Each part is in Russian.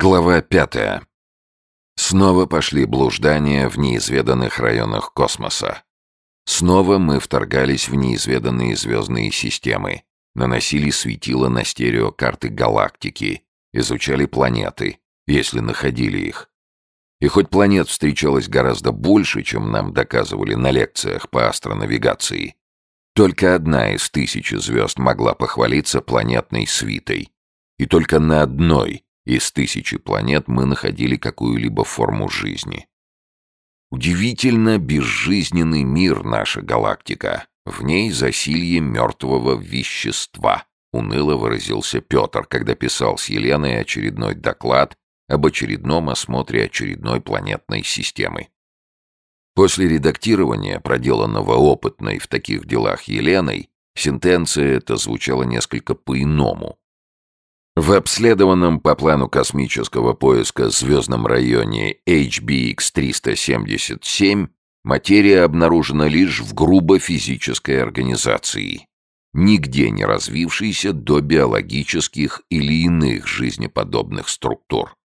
Глава пятая. Снова пошли блуждания в неизведанных районах космоса. Снова мы вторгались в неизведанные звездные системы, наносили светила на стереокарты галактики, изучали планеты, если находили их. И хоть планет встречалось гораздо больше, чем нам доказывали на лекциях по астронавигации, только одна из тысячи звезд могла похвалиться планетной свитой. И только на одной из тысячи планет мы находили какую-либо форму жизни. Удивительно безжизненный мир наша галактика. В ней засилье мертвого вещества, уныло выразился Петр, когда писал с Еленой очередной доклад об очередном осмотре очередной планетной системы. После редактирования, проделанного опытной в таких делах Еленой, сентенция эта звучала несколько по-иному. В обследованном по плану космического поиска звездном районе HBX-377 материя обнаружена лишь в грубо физической организации, нигде не развившейся до биологических или иных жизнеподобных структур.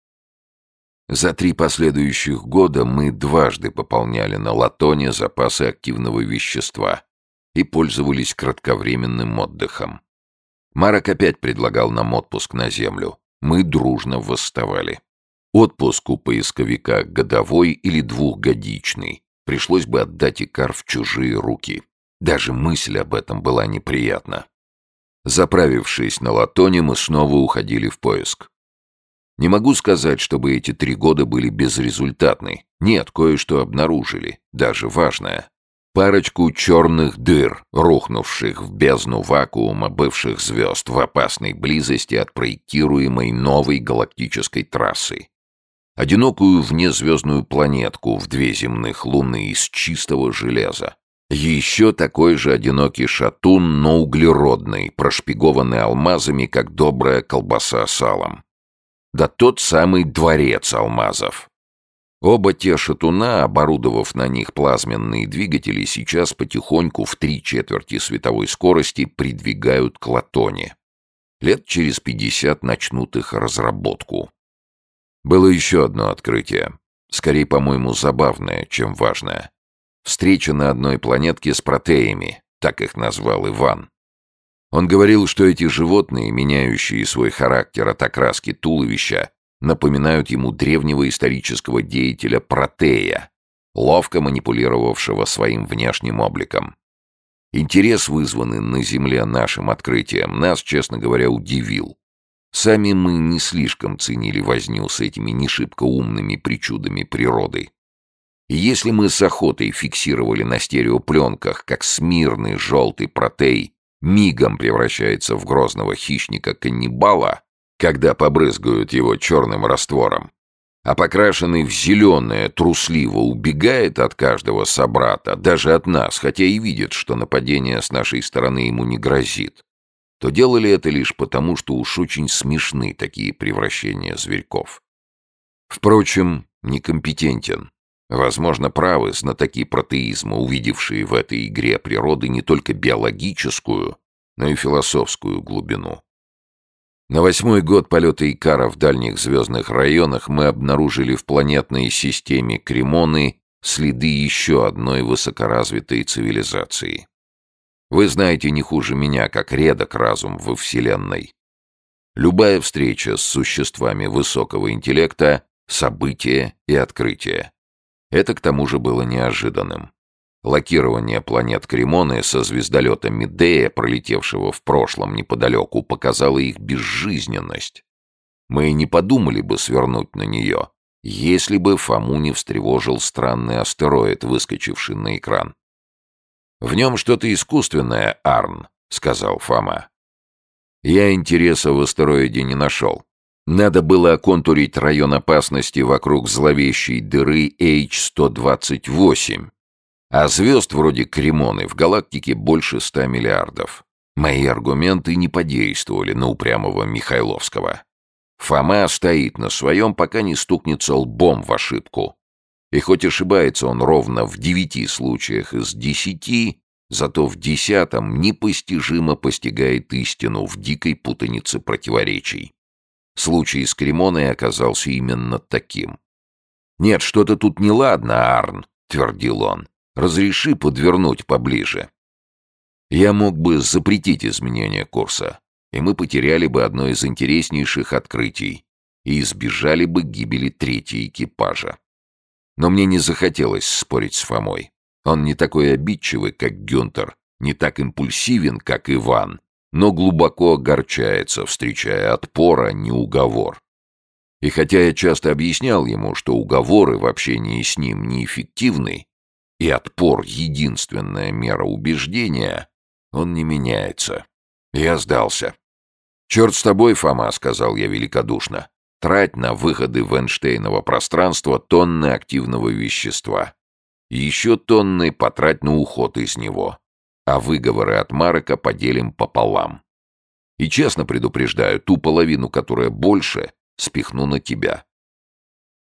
За три последующих года мы дважды пополняли на латоне запасы активного вещества и пользовались кратковременным отдыхом. Марок опять предлагал нам отпуск на землю. Мы дружно восставали. Отпуск у поисковика годовой или двухгодичный. Пришлось бы отдать Икар в чужие руки. Даже мысль об этом была неприятна. Заправившись на латоне, мы снова уходили в поиск. Не могу сказать, чтобы эти три года были безрезультатны. Нет, кое-что обнаружили, даже важное парочку черных дыр, рухнувших в бездну вакуума бывших звезд в опасной близости от проектируемой новой галактической трассы. Одинокую внезвездную планетку в две земных луны из чистого железа. Еще такой же одинокий шатун, но углеродный, прошпигованный алмазами, как добрая колбаса салом. Да тот самый дворец алмазов, Оба те шатуна, оборудовав на них плазменные двигатели, сейчас потихоньку в три четверти световой скорости придвигают к Латоне. Лет через пятьдесят начнут их разработку. Было еще одно открытие. Скорее, по-моему, забавное, чем важное. Встреча на одной планетке с протеями, так их назвал Иван. Он говорил, что эти животные, меняющие свой характер от окраски туловища, напоминают ему древнего исторического деятеля Протея, ловко манипулировавшего своим внешним обликом. Интерес, вызванный на Земле нашим открытием, нас, честно говоря, удивил. Сами мы не слишком ценили возню с этими не шибко умными причудами природы. И если мы с охотой фиксировали на стереопленках, как смирный желтый протей мигом превращается в грозного хищника-каннибала, когда побрызгают его черным раствором, а покрашенный в зеленое трусливо убегает от каждого собрата, даже от нас, хотя и видит, что нападение с нашей стороны ему не грозит, то делали это лишь потому, что уж очень смешны такие превращения зверьков. Впрочем, некомпетентен. Возможно, правы знатоки протеизма, увидевшие в этой игре природы не только биологическую, но и философскую глубину. На восьмой год полета Икара в дальних звездных районах мы обнаружили в планетной системе Кремоны следы еще одной высокоразвитой цивилизации. Вы знаете не хуже меня, как редок разум во Вселенной. Любая встреча с существами высокого интеллекта — событие и открытие. Это к тому же было неожиданным. Локирование планет Кремоны со звездолета Медея, пролетевшего в прошлом неподалеку, показало их безжизненность. Мы и не подумали бы свернуть на нее, если бы Фому не встревожил странный астероид, выскочивший на экран. «В нем что-то искусственное, Арн», — сказал Фома. Я интереса в астероиде не нашел. Надо было оконтурить район опасности вокруг зловещей дыры H-128, а звезд вроде Кремоны в галактике больше ста миллиардов. Мои аргументы не подействовали на упрямого Михайловского. Фома стоит на своем, пока не стукнется лбом в ошибку. И хоть ошибается он ровно в девяти случаях из десяти, зато в десятом непостижимо постигает истину в дикой путанице противоречий. Случай с Кремоной оказался именно таким. «Нет, что-то тут неладно, Арн», — твердил он. «Разреши подвернуть поближе». Я мог бы запретить изменение курса, и мы потеряли бы одно из интереснейших открытий и избежали бы гибели третьей экипажа. Но мне не захотелось спорить с Фомой. Он не такой обидчивый, как Гюнтер, не так импульсивен, как Иван, но глубоко огорчается, встречая отпор, а не уговор. И хотя я часто объяснял ему, что уговоры в общении с ним неэффективны, и отпор — единственная мера убеждения, он не меняется. Я сдался. «Черт с тобой, Фома», — сказал я великодушно. «Трать на выходы в Эйнштейново пространство тонны активного вещества. Еще тонны потрать на уход из него а выговоры от Марека поделим пополам. И честно предупреждаю, ту половину, которая больше, спихну на тебя.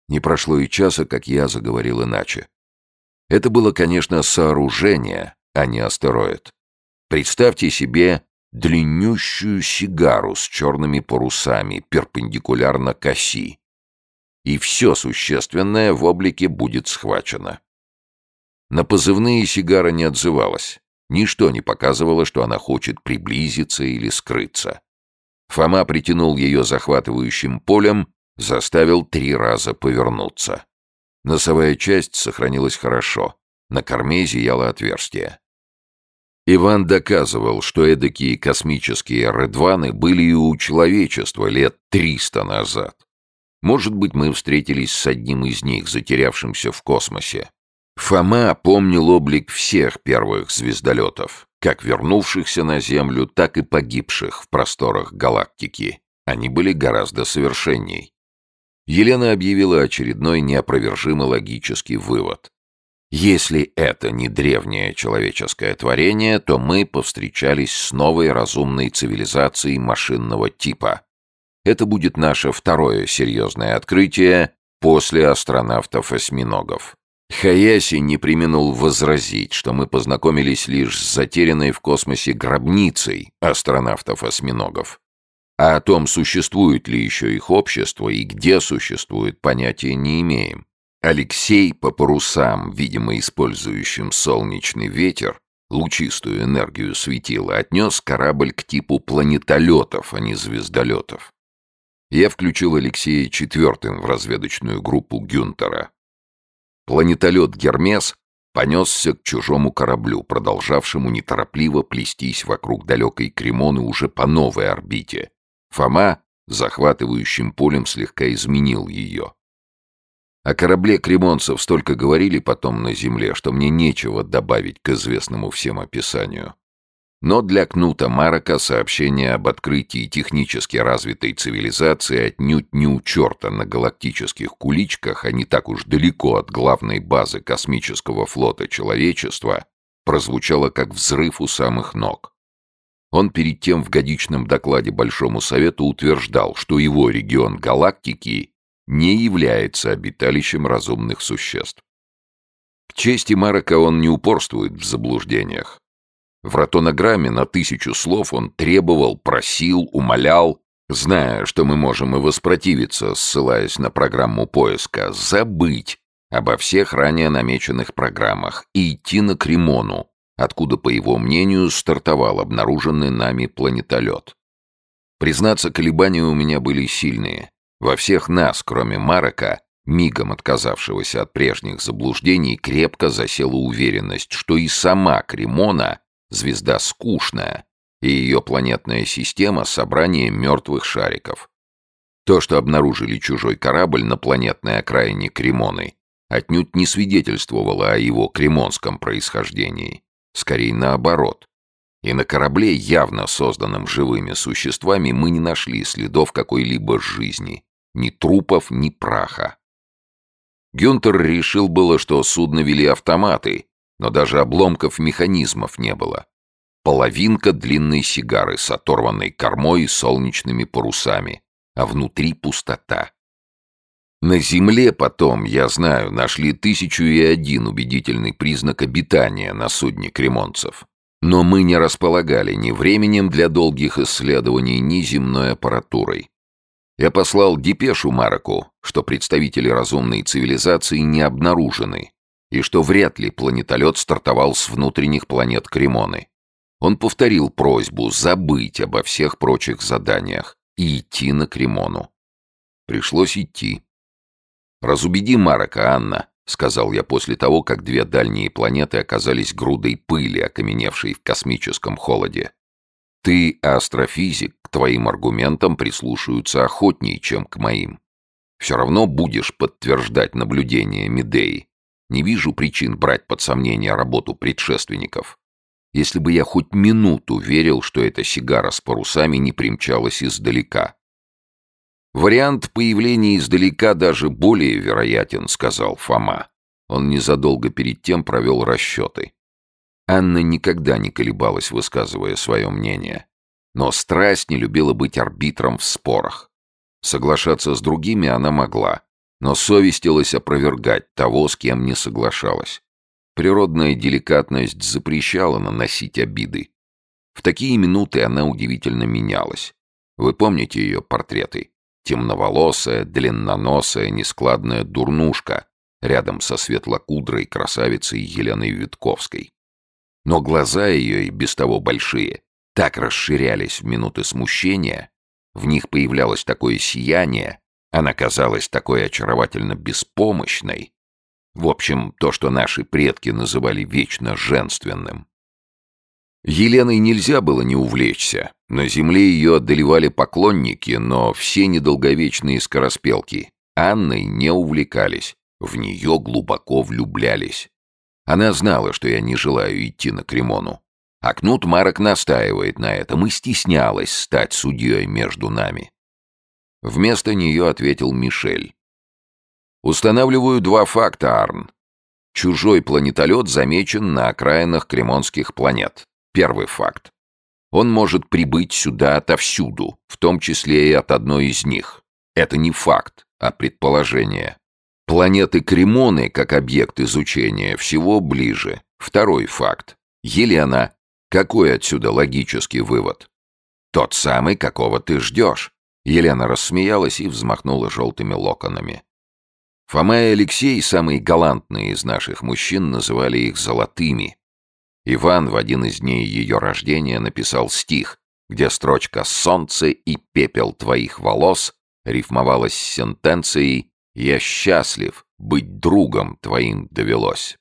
Не прошло и часа, как я заговорил иначе. Это было, конечно, сооружение, а не астероид. Представьте себе длиннющую сигару с черными парусами, перпендикулярно к оси. И все существенное в облике будет схвачено. На позывные сигара не отзывалась. Ничто не показывало, что она хочет приблизиться или скрыться. Фома притянул ее захватывающим полем, заставил три раза повернуться. Носовая часть сохранилась хорошо. На корме зияло отверстие. Иван доказывал, что эдакие космические редваны были и у человечества лет триста назад. Может быть, мы встретились с одним из них, затерявшимся в космосе. Фома помнил облик всех первых звездолетов, как вернувшихся на Землю, так и погибших в просторах галактики. Они были гораздо совершенней. Елена объявила очередной неопровержимый логический вывод. Если это не древнее человеческое творение, то мы повстречались с новой разумной цивилизацией машинного типа. Это будет наше второе серьезное открытие после астронавтов-осьминогов. Хаяси не применул возразить, что мы познакомились лишь с затерянной в космосе гробницей астронавтов-осьминогов. А о том, существует ли еще их общество и где существует, понятия не имеем. Алексей по парусам, видимо использующим солнечный ветер, лучистую энергию светила, отнес корабль к типу планетолетов, а не звездолетов. Я включил Алексея четвертым в разведочную группу Гюнтера. Планетолет «Гермес» понесся к чужому кораблю, продолжавшему неторопливо плестись вокруг далекой Кремоны уже по новой орбите. Фома захватывающим полем слегка изменил ее. О корабле кремонцев столько говорили потом на Земле, что мне нечего добавить к известному всем описанию. Но для Кнута Марака сообщение об открытии технически развитой цивилизации отнюдь не у черта на галактических куличках, а не так уж далеко от главной базы космического флота человечества, прозвучало как взрыв у самых ног. Он перед тем в годичном докладе Большому Совету утверждал, что его регион галактики не является обиталищем разумных существ. К чести Марака он не упорствует в заблуждениях. В ротонограмме на тысячу слов он требовал, просил, умолял, зная, что мы можем и воспротивиться, ссылаясь на программу поиска, забыть обо всех ранее намеченных программах и идти на Кремону, откуда, по его мнению, стартовал обнаруженный нами планетолет. Признаться, колебания у меня были сильные. Во всех нас, кроме Марака, мигом отказавшегося от прежних заблуждений, крепко засела уверенность, что и сама Кремона Звезда скучная, и ее планетная система — собрание мертвых шариков. То, что обнаружили чужой корабль на планетной окраине Кремоны, отнюдь не свидетельствовало о его кремонском происхождении. Скорее наоборот. И на корабле, явно созданном живыми существами, мы не нашли следов какой-либо жизни. Ни трупов, ни праха. Гюнтер решил было, что судно вели автоматы, но даже обломков механизмов не было. Половинка длинной сигары с оторванной кормой и солнечными парусами, а внутри пустота. На Земле потом, я знаю, нашли тысячу и один убедительный признак обитания на судне кремонцев. Но мы не располагали ни временем для долгих исследований, ни земной аппаратурой. Я послал депешу Мароку, что представители разумной цивилизации не обнаружены, и что вряд ли планетолет стартовал с внутренних планет Кремоны. Он повторил просьбу забыть обо всех прочих заданиях и идти на Кремону. Пришлось идти. «Разубеди Марока, Анна», — сказал я после того, как две дальние планеты оказались грудой пыли, окаменевшей в космическом холоде. Ты астрофизик, к твоим аргументам прислушаются охотнее, чем к моим. Все равно будешь подтверждать наблюдения Медеи. Не вижу причин брать под сомнение работу предшественников. Если бы я хоть минуту верил, что эта сигара с парусами не примчалась издалека. Вариант появления издалека даже более вероятен, сказал Фома. Он незадолго перед тем провел расчеты. Анна никогда не колебалась, высказывая свое мнение. Но страсть не любила быть арбитром в спорах. Соглашаться с другими она могла, но совестилась опровергать того, с кем не соглашалась. Природная деликатность запрещала наносить обиды. В такие минуты она удивительно менялась. Вы помните ее портреты? Темноволосая, длинноносая, нескладная дурнушка рядом со светлокудрой красавицей Еленой Витковской. Но глаза ее, и без того большие, так расширялись в минуты смущения, в них появлялось такое сияние, она казалась такой очаровательно беспомощной. В общем, то, что наши предки называли вечно женственным. Еленой нельзя было не увлечься. На земле ее одолевали поклонники, но все недолговечные скороспелки. Анной не увлекались, в нее глубоко влюблялись. Она знала, что я не желаю идти на Кремону. А Кнут Марок настаивает на этом и стеснялась стать судьей между нами. Вместо нее ответил Мишель. «Устанавливаю два факта, Арн. Чужой планетолет замечен на окраинах кремонских планет. Первый факт. Он может прибыть сюда отовсюду, в том числе и от одной из них. Это не факт, а предположение. Планеты Кремоны, как объект изучения, всего ближе. Второй факт. Елена. Какой отсюда логический вывод? Тот самый, какого ты ждешь. Елена рассмеялась и взмахнула желтыми локонами. Фома и Алексей, самые галантные из наших мужчин, называли их «золотыми». Иван в один из дней ее рождения написал стих, где строчка «Солнце и пепел твоих волос» рифмовалась с сентенцией я счастлив, быть другом твоим довелось.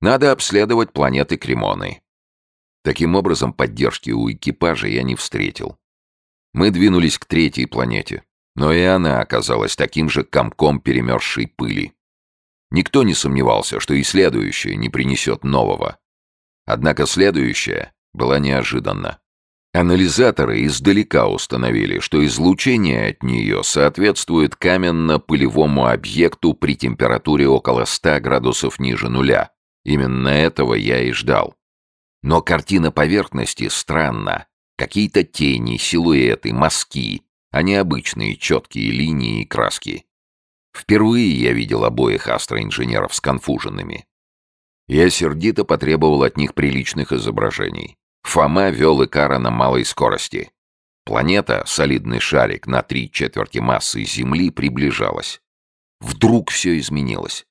Надо обследовать планеты Кремоны. Таким образом, поддержки у экипажа я не встретил. Мы двинулись к третьей планете, но и она оказалась таким же комком перемерзшей пыли. Никто не сомневался, что и следующая не принесет нового. Однако следующая была неожиданна. Анализаторы издалека установили, что излучение от нее соответствует каменно-пылевому объекту при температуре около 100 градусов ниже нуля. Именно этого я и ждал. Но картина поверхности странна. Какие-то тени, силуэты, мазки, а не обычные четкие линии и краски. Впервые я видел обоих астроинженеров сконфуженными. Я сердито потребовал от них приличных изображений. Фома вел Икара на малой скорости. Планета, солидный шарик на три четверти массы Земли, приближалась. Вдруг все изменилось.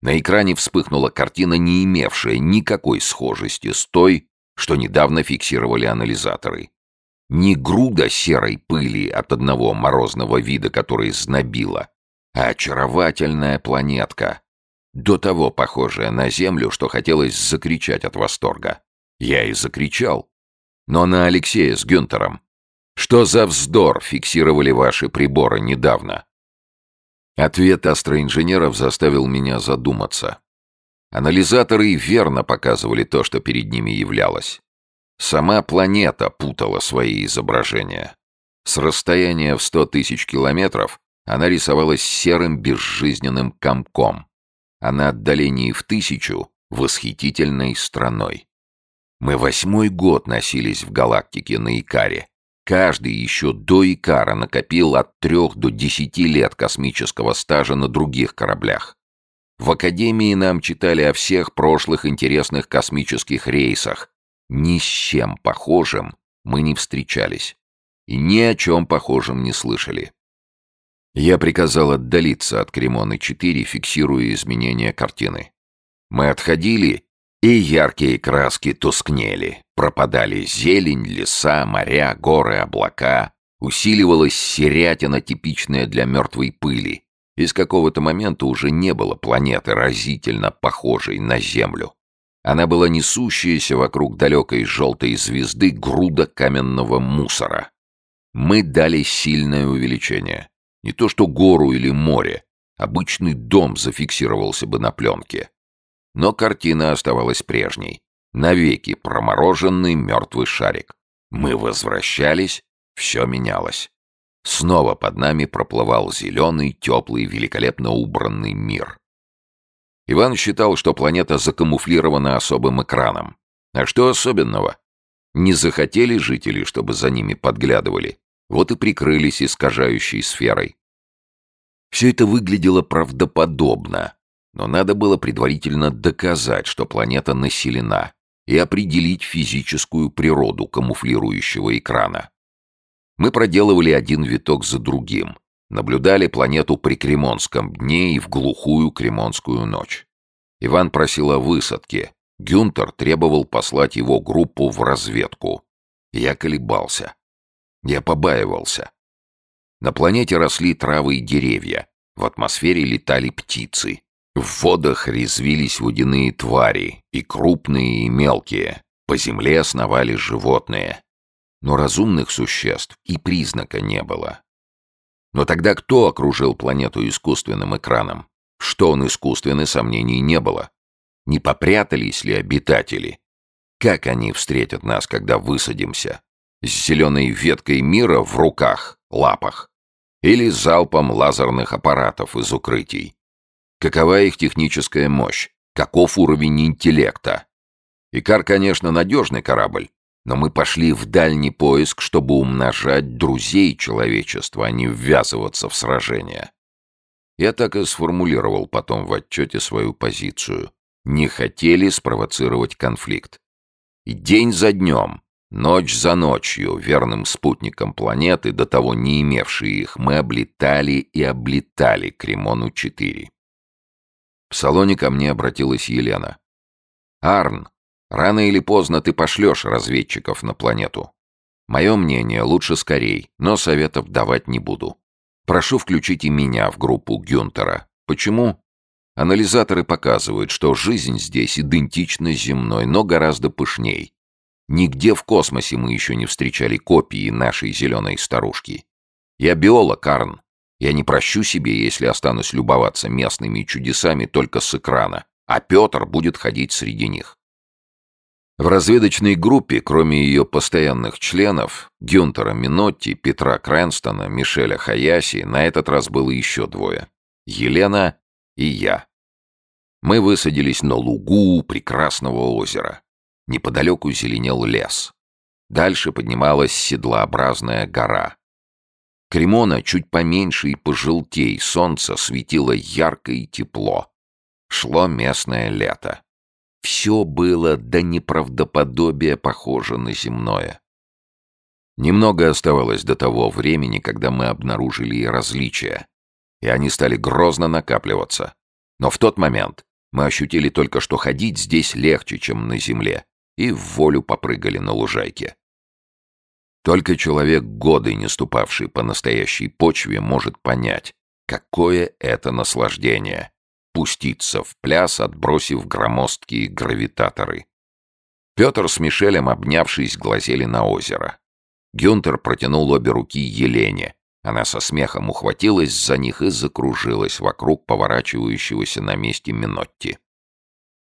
На экране вспыхнула картина, не имевшая никакой схожести с той, что недавно фиксировали анализаторы. Не груда серой пыли от одного морозного вида, который знобила, а очаровательная планетка, до того похожая на Землю, что хотелось закричать от восторга. Я и закричал. Но на Алексея с Гюнтером. Что за вздор фиксировали ваши приборы недавно? Ответ астроинженеров заставил меня задуматься. Анализаторы верно показывали то, что перед ними являлось. Сама планета путала свои изображения. С расстояния в сто тысяч километров она рисовалась серым безжизненным комком, а на отдалении в тысячу — восхитительной страной. Мы восьмой год носились в галактике на Икаре. Каждый еще до Икара накопил от трех до десяти лет космического стажа на других кораблях. В Академии нам читали о всех прошлых интересных космических рейсах. Ни с чем похожим мы не встречались. И ни о чем похожем не слышали. Я приказал отдалиться от Кремоны-4, фиксируя изменения картины. Мы отходили, и яркие краски тускнели. Пропадали зелень, леса, моря, горы, облака. Усиливалась серятина, типичная для мертвой пыли. И с какого-то момента уже не было планеты, разительно похожей на Землю. Она была несущаяся вокруг далекой желтой звезды груда каменного мусора. Мы дали сильное увеличение. Не то что гору или море. Обычный дом зафиксировался бы на пленке. Но картина оставалась прежней. Навеки промороженный мертвый шарик. Мы возвращались, все менялось. Снова под нами проплывал зеленый, теплый, великолепно убранный мир. Иван считал, что планета закамуфлирована особым экраном. А что особенного? Не захотели жители, чтобы за ними подглядывали. Вот и прикрылись искажающей сферой. Все это выглядело правдоподобно, но надо было предварительно доказать, что планета населена, и определить физическую природу камуфлирующего экрана. Мы проделывали один виток за другим, наблюдали планету при Кремонском дне и в глухую Кремонскую ночь. Иван просил о высадке, Гюнтер требовал послать его группу в разведку. Я колебался. Я побаивался. На планете росли травы и деревья, в атмосфере летали птицы. В водах резвились водяные твари, и крупные, и мелкие. По земле основали животные. Но разумных существ и признака не было. Но тогда кто окружил планету искусственным экраном? Что он искусственный, сомнений не было. Не попрятались ли обитатели? Как они встретят нас, когда высадимся? С зеленой веткой мира в руках, лапах? Или залпом лазерных аппаратов из укрытий? Какова их техническая мощь? Каков уровень интеллекта? Икар, конечно, надежный корабль, но мы пошли в дальний поиск, чтобы умножать друзей человечества, а не ввязываться в сражения. Я так и сформулировал потом в отчете свою позицию. Не хотели спровоцировать конфликт. И день за днем, ночь за ночью, верным спутником планеты, до того не имевшие их, мы облетали и облетали Кремону-4. В салоне ко мне обратилась Елена. «Арн, рано или поздно ты пошлешь разведчиков на планету. Мое мнение, лучше скорей, но советов давать не буду. Прошу включить и меня в группу Гюнтера. Почему? Анализаторы показывают, что жизнь здесь идентична земной, но гораздо пышней. Нигде в космосе мы еще не встречали копии нашей зеленой старушки. Я биолог, Арн. Я не прощу себе, если останусь любоваться местными чудесами только с экрана, а Петр будет ходить среди них. В разведочной группе, кроме ее постоянных членов, Гюнтера Минотти, Петра Крэнстона, Мишеля Хаяси, на этот раз было еще двое. Елена и я. Мы высадились на лугу прекрасного озера. Неподалеку зеленел лес. Дальше поднималась седлообразная гора. Кремона чуть поменьше и пожелтей, солнце светило ярко и тепло. Шло местное лето. Все было до неправдоподобия похоже на земное. Немного оставалось до того времени, когда мы обнаружили различия, и они стали грозно накапливаться. Но в тот момент мы ощутили только, что ходить здесь легче, чем на земле, и в волю попрыгали на лужайке. Только человек, годы не ступавший по настоящей почве, может понять, какое это наслаждение — пуститься в пляс, отбросив громоздкие гравитаторы. Петр с Мишелем, обнявшись, глазели на озеро. Гюнтер протянул обе руки Елене. Она со смехом ухватилась за них и закружилась вокруг поворачивающегося на месте Минотти.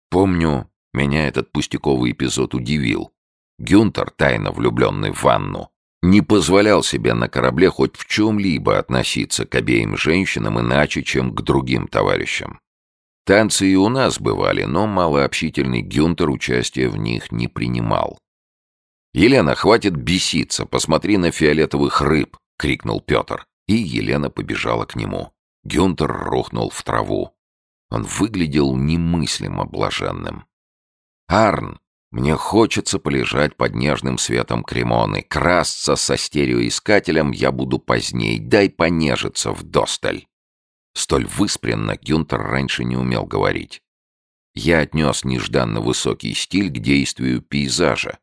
Помню, меня этот пустяковый эпизод удивил. Гюнтер, тайно влюбленный в Ванну, не позволял себе на корабле хоть в чем-либо относиться к обеим женщинам иначе, чем к другим товарищам. Танцы и у нас бывали, но малообщительный Гюнтер участия в них не принимал. «Елена, хватит беситься, посмотри на фиолетовых рыб!» — крикнул Петр, и Елена побежала к нему. Гюнтер рухнул в траву. Он выглядел немыслимо блаженным. «Арн, Мне хочется полежать под нежным светом кремоны. Красться со стереоискателем я буду поздней. Дай понежиться в досталь. Столь выспренно Гюнтер раньше не умел говорить. Я отнес нежданно высокий стиль к действию пейзажа.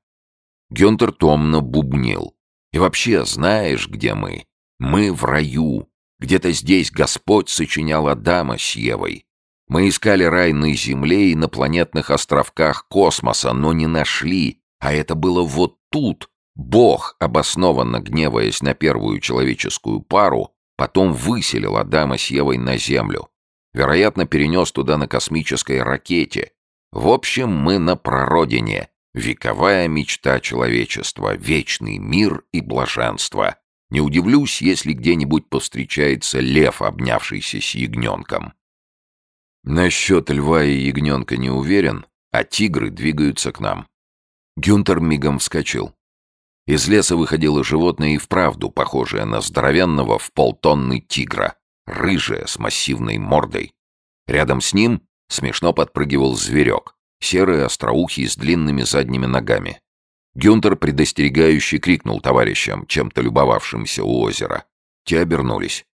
Гюнтер томно бубнил. И вообще, знаешь, где мы? Мы в раю. Где-то здесь Господь сочинял Адама с Евой. Мы искали рай на Земле и на планетных островках космоса, но не нашли, а это было вот тут. Бог, обоснованно гневаясь на первую человеческую пару, потом выселил Адама с Евой на Землю. Вероятно, перенес туда на космической ракете. В общем, мы на прародине. Вековая мечта человечества, вечный мир и блаженство. Не удивлюсь, если где-нибудь повстречается лев, обнявшийся с ягненком. Насчет льва и ягненка не уверен, а тигры двигаются к нам. Гюнтер мигом вскочил. Из леса выходило животное и вправду похожее на здоровенного в полтонны тигра, рыжее, с массивной мордой. Рядом с ним смешно подпрыгивал зверек, серый остроухий с длинными задними ногами. Гюнтер предостерегающе крикнул товарищам, чем-то любовавшимся у озера. Те обернулись.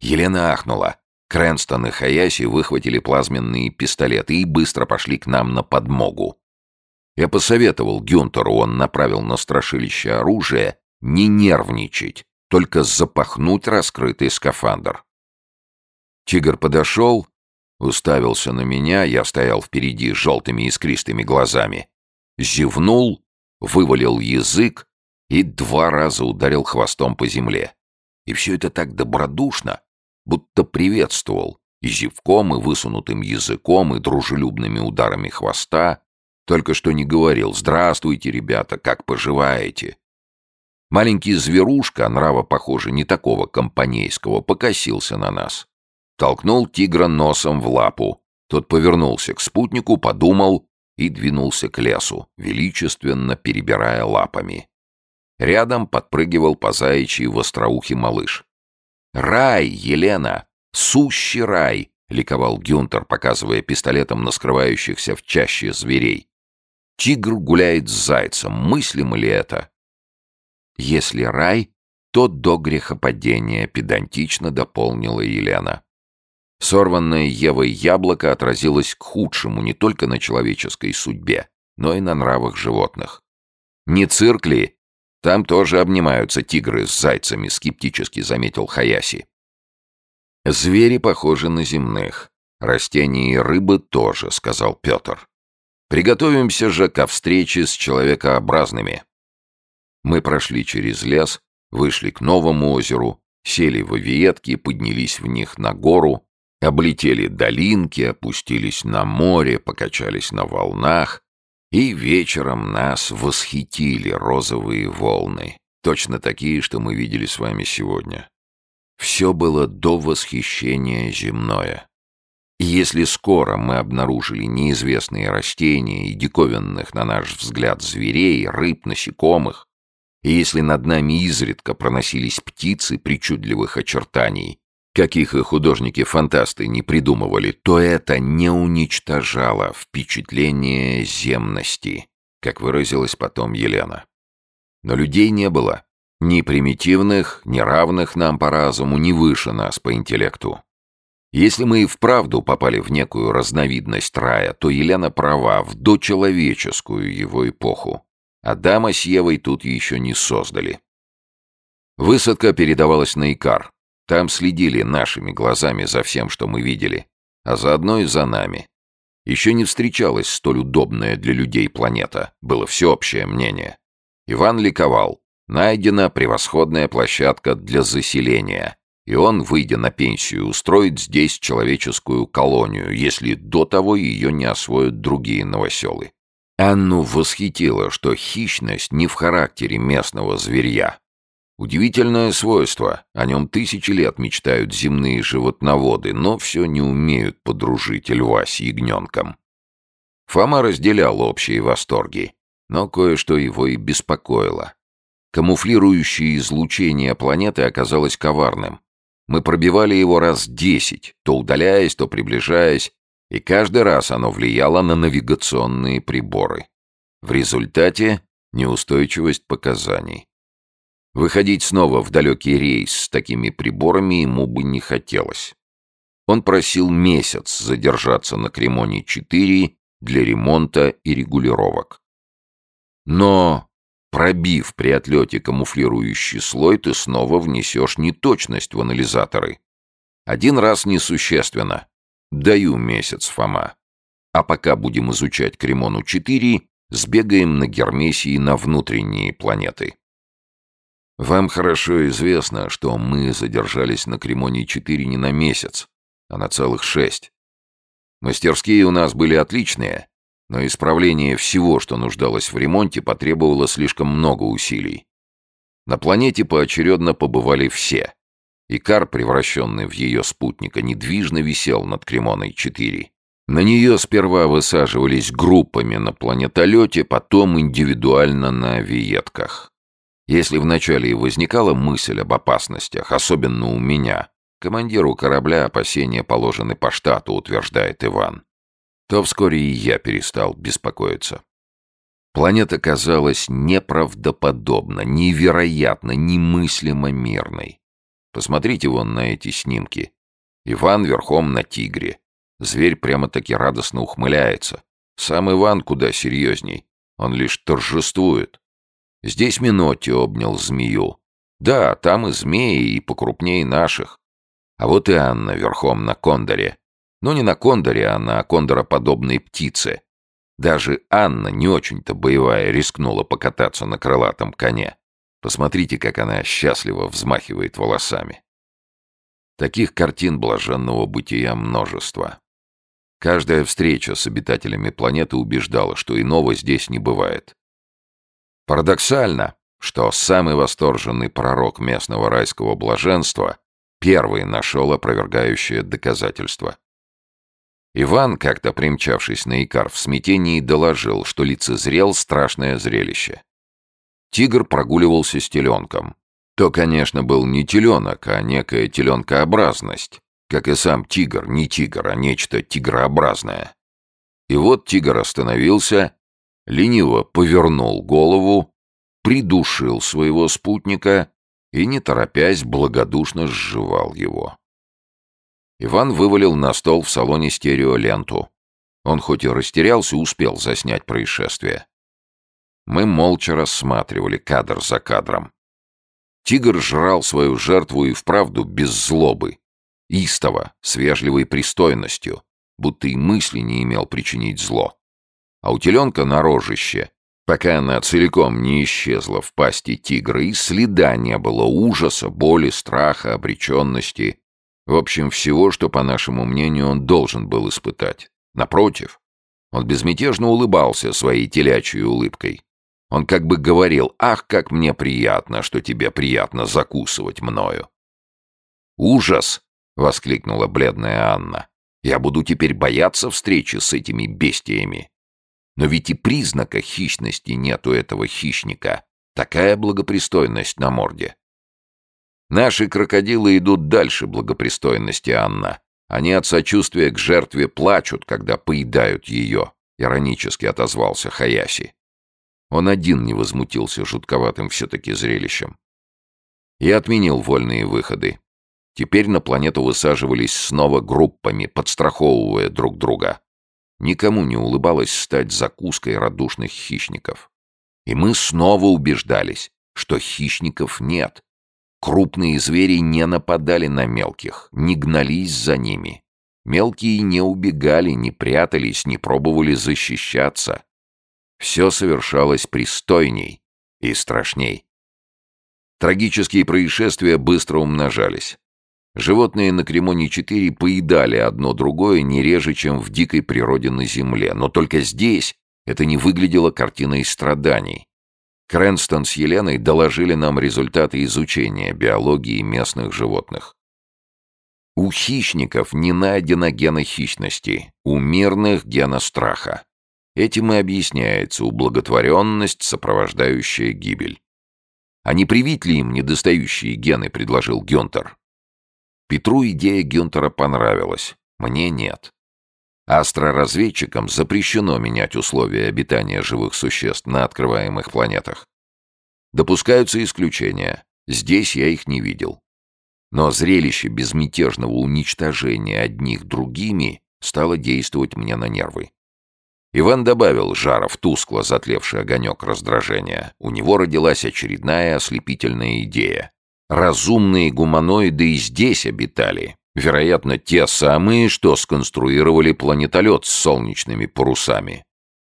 Елена ахнула. Крэнстон и Хаяси выхватили плазменные пистолеты и быстро пошли к нам на подмогу. Я посоветовал Гюнтеру, он направил на страшилище оружие, не нервничать, только запахнуть раскрытый скафандр. Тигр подошел, уставился на меня, я стоял впереди желтыми искристыми глазами, зевнул, вывалил язык и два раза ударил хвостом по земле. И все это так добродушно, будто приветствовал и зевком, и высунутым языком, и дружелюбными ударами хвоста, только что не говорил «Здравствуйте, ребята, как поживаете?» Маленький зверушка, нрава, похоже, не такого компанейского, покосился на нас. Толкнул тигра носом в лапу. Тот повернулся к спутнику, подумал и двинулся к лесу, величественно перебирая лапами. Рядом подпрыгивал по заячьи востроухий малыш. «Рай, Елена! Сущий рай!» — ликовал Гюнтер, показывая пистолетом на скрывающихся в чаще зверей. «Тигр гуляет с зайцем. Мыслимо ли это?» «Если рай, то до грехопадения», — педантично дополнила Елена. Сорванное Евой яблоко отразилось к худшему не только на человеческой судьбе, но и на нравах животных. «Не цирк ли?» Там тоже обнимаются тигры с зайцами, скептически заметил Хаяси. Звери похожи на земных. Растения и рыбы тоже, сказал Петр. Приготовимся же ко встрече с человекообразными. Мы прошли через лес, вышли к новому озеру, сели в авиетки, поднялись в них на гору, облетели долинки, опустились на море, покачались на волнах, и вечером нас восхитили розовые волны, точно такие, что мы видели с вами сегодня. Все было до восхищения земное. И если скоро мы обнаружили неизвестные растения и диковинных, на наш взгляд, зверей, рыб, насекомых, и если над нами изредка проносились птицы причудливых очертаний, каких и художники-фантасты не придумывали, то это не уничтожало впечатление земности, как выразилась потом Елена. Но людей не было. Ни примитивных, ни равных нам по разуму, ни выше нас по интеллекту. Если мы и вправду попали в некую разновидность рая, то Елена права в дочеловеческую его эпоху. Адама с Евой тут еще не создали. Высадка передавалась на Икар, там следили нашими глазами за всем, что мы видели, а заодно и за нами. Еще не встречалась столь удобная для людей планета, было всеобщее мнение. Иван ликовал. Найдена превосходная площадка для заселения, и он, выйдя на пенсию, устроит здесь человеческую колонию, если до того ее не освоят другие новоселы. Анну восхитило, что хищность не в характере местного зверья, Удивительное свойство, о нем тысячи лет мечтают земные животноводы, но все не умеют подружить льва с ягненком. Фома разделял общие восторги, но кое-что его и беспокоило. Камуфлирующее излучение планеты оказалось коварным. Мы пробивали его раз десять, то удаляясь, то приближаясь, и каждый раз оно влияло на навигационные приборы. В результате неустойчивость показаний. Выходить снова в далекий рейс с такими приборами ему бы не хотелось. Он просил месяц задержаться на Кремоне-4 для ремонта и регулировок. Но, пробив при отлете камуфлирующий слой, ты снова внесешь неточность в анализаторы. Один раз несущественно. Даю месяц, Фома. А пока будем изучать Кремону-4, сбегаем на Гермесии на внутренние планеты. Вам хорошо известно, что мы задержались на Кремоне-4 не на месяц, а на целых шесть. Мастерские у нас были отличные, но исправление всего, что нуждалось в ремонте, потребовало слишком много усилий. На планете поочередно побывали все. Икар, превращенный в ее спутника, недвижно висел над Кремоной-4. На нее сперва высаживались группами на планетолете, потом индивидуально на авиетках. Если вначале и возникала мысль об опасностях, особенно у меня, командиру корабля опасения положены по штату, утверждает Иван, то вскоре и я перестал беспокоиться. Планета казалась неправдоподобно, невероятно, немыслимо мирной. Посмотрите вон на эти снимки. Иван верхом на тигре. Зверь прямо-таки радостно ухмыляется. Сам Иван куда серьезней. Он лишь торжествует. Здесь Минотти обнял змею. Да, там и змеи, и покрупнее наших. А вот и Анна верхом на кондоре. Но не на кондоре, а на кондороподобной птице. Даже Анна, не очень-то боевая, рискнула покататься на крылатом коне. Посмотрите, как она счастливо взмахивает волосами. Таких картин блаженного бытия множество. Каждая встреча с обитателями планеты убеждала, что иного здесь не бывает. Парадоксально, что самый восторженный пророк местного райского блаженства первый нашел опровергающее доказательство. Иван, как-то примчавшись на Икар в смятении, доложил, что лицезрел страшное зрелище. Тигр прогуливался с теленком. То, конечно, был не теленок, а некая теленкообразность, как и сам тигр, не тигр, а нечто тигрообразное. И вот тигр остановился лениво повернул голову, придушил своего спутника и, не торопясь, благодушно сживал его. Иван вывалил на стол в салоне стереоленту. Он хоть и растерялся, успел заснять происшествие. Мы молча рассматривали кадр за кадром. Тигр жрал свою жертву и вправду без злобы. Истово, с вежливой пристойностью, будто и мысли не имел причинить зло а у теленка на рожище, пока она целиком не исчезла в пасти тигра, и следа не было ужаса, боли, страха, обреченности. В общем, всего, что, по нашему мнению, он должен был испытать. Напротив, он безмятежно улыбался своей телячьей улыбкой. Он как бы говорил, «Ах, как мне приятно, что тебе приятно закусывать мною». «Ужас!» — воскликнула бледная Анна. «Я буду теперь бояться встречи с этими бестиями. Но ведь и признака хищности нет у этого хищника. Такая благопристойность на морде. Наши крокодилы идут дальше благопристойности, Анна. Они от сочувствия к жертве плачут, когда поедают ее, иронически отозвался Хаяси. Он один не возмутился жутковатым все-таки зрелищем. И отменил вольные выходы. Теперь на планету высаживались снова группами, подстраховывая друг друга. Никому не улыбалось стать закуской радушных хищников. И мы снова убеждались, что хищников нет. Крупные звери не нападали на мелких, не гнались за ними. Мелкие не убегали, не прятались, не пробовали защищаться. Все совершалось пристойней и страшней. Трагические происшествия быстро умножались. Животные на Кремоне-4 поедали одно другое не реже, чем в дикой природе на Земле, но только здесь это не выглядело картиной страданий. Крэнстон с Еленой доложили нам результаты изучения биологии местных животных. У хищников не найдено гена хищности, у мирных гена страха. Этим и объясняется ублаготворенность, сопровождающая гибель. А не привить ли им недостающие гены, предложил Гюнтер. Петру идея Гюнтера понравилась, мне нет. Астроразведчикам запрещено менять условия обитания живых существ на открываемых планетах. Допускаются исключения. Здесь я их не видел. Но зрелище безмятежного уничтожения одних другими стало действовать мне на нервы. Иван добавил жара в тускло затлевший огонек раздражения. У него родилась очередная ослепительная идея. Разумные гуманоиды и здесь обитали. Вероятно, те самые, что сконструировали планетолет с солнечными парусами.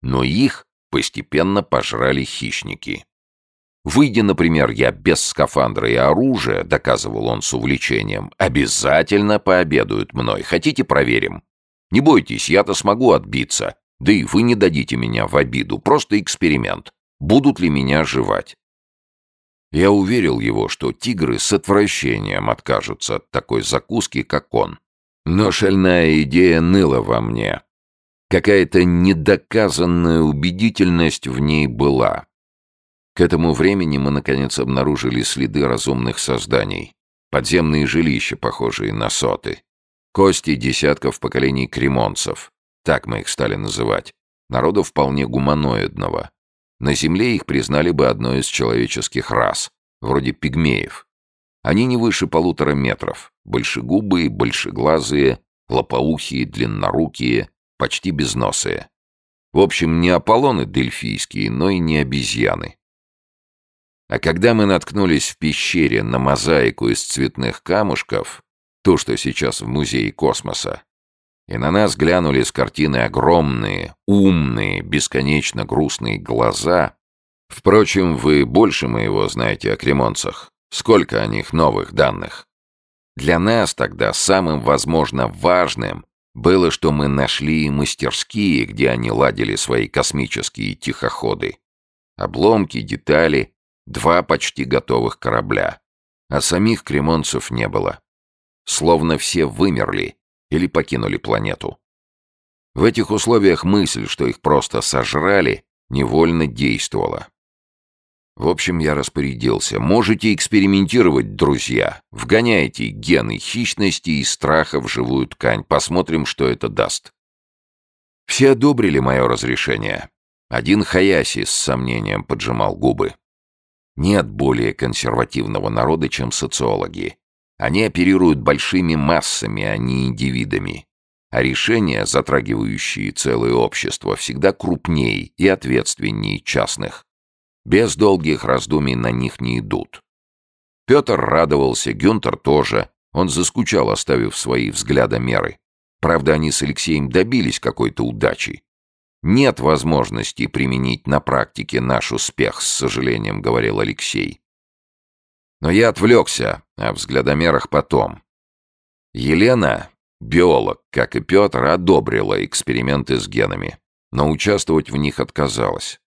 Но их постепенно пожрали хищники. Выйдя, например, я без скафандра и оружия, доказывал он с увлечением, обязательно пообедают мной. Хотите, проверим? Не бойтесь, я-то смогу отбиться. Да и вы не дадите меня в обиду. Просто эксперимент. Будут ли меня жевать? Я уверил его, что тигры с отвращением откажутся от такой закуски, как он. Но шальная идея ныла во мне. Какая-то недоказанная убедительность в ней была. К этому времени мы, наконец, обнаружили следы разумных созданий. Подземные жилища, похожие на соты. Кости десятков поколений кремонцев. Так мы их стали называть. Народу вполне гуманоидного. На Земле их признали бы одной из человеческих рас, вроде пигмеев. Они не выше полутора метров. Большегубые, большеглазые, лопоухие, длиннорукие, почти безносые. В общем, не Аполлоны дельфийские, но и не обезьяны. А когда мы наткнулись в пещере на мозаику из цветных камушков, ту, что сейчас в Музее космоса, и на нас глянули с картины огромные, умные, бесконечно грустные глаза. Впрочем, вы больше моего знаете о кремонцах. Сколько о них новых данных? Для нас тогда самым, возможно, важным было, что мы нашли мастерские, где они ладили свои космические тихоходы. Обломки, детали, Два почти готовых корабля. А самих кремонцев не было. Словно все вымерли или покинули планету. В этих условиях мысль, что их просто сожрали, невольно действовала. В общем, я распорядился. Можете экспериментировать, друзья. Вгоняйте гены хищности и страха в живую ткань. Посмотрим, что это даст. Все одобрили мое разрешение. Один Хаяси с сомнением поджимал губы. Нет более консервативного народа, чем социологи. Они оперируют большими массами, а не индивидами. А решения, затрагивающие целое общество, всегда крупнее и ответственнее частных. Без долгих раздумий на них не идут. Петр радовался, Гюнтер тоже. Он заскучал, оставив свои взглядомеры. Правда, они с Алексеем добились какой-то удачи. Нет возможности применить на практике наш успех, с сожалением говорил Алексей. Но я отвлекся, о взглядомерах потом. Елена, биолог, как и Петр, одобрила эксперименты с генами, но участвовать в них отказалась.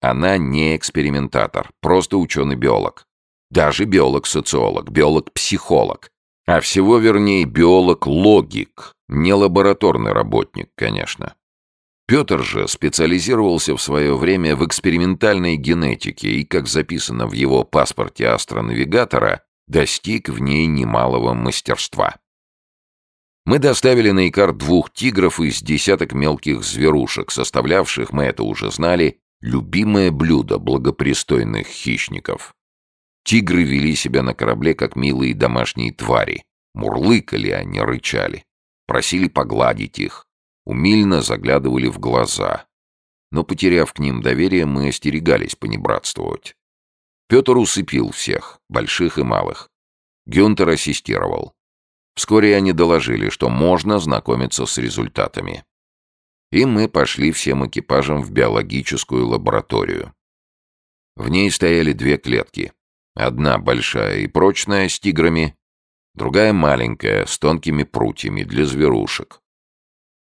Она не экспериментатор, просто ученый-биолог. Даже биолог-социолог, биолог-психолог. А всего вернее биолог-логик, не лабораторный работник, конечно. Петр же специализировался в свое время в экспериментальной генетике и, как записано в его паспорте астронавигатора, достиг в ней немалого мастерства. Мы доставили на Икар двух тигров из десяток мелких зверушек, составлявших, мы это уже знали, любимое блюдо благопристойных хищников. Тигры вели себя на корабле, как милые домашние твари. Мурлыкали они, рычали. Просили погладить их, умильно заглядывали в глаза. Но, потеряв к ним доверие, мы остерегались понебратствовать. Петр усыпил всех, больших и малых. Гюнтер ассистировал. Вскоре они доложили, что можно знакомиться с результатами. И мы пошли всем экипажем в биологическую лабораторию. В ней стояли две клетки. Одна большая и прочная, с тиграми, другая маленькая, с тонкими прутьями для зверушек.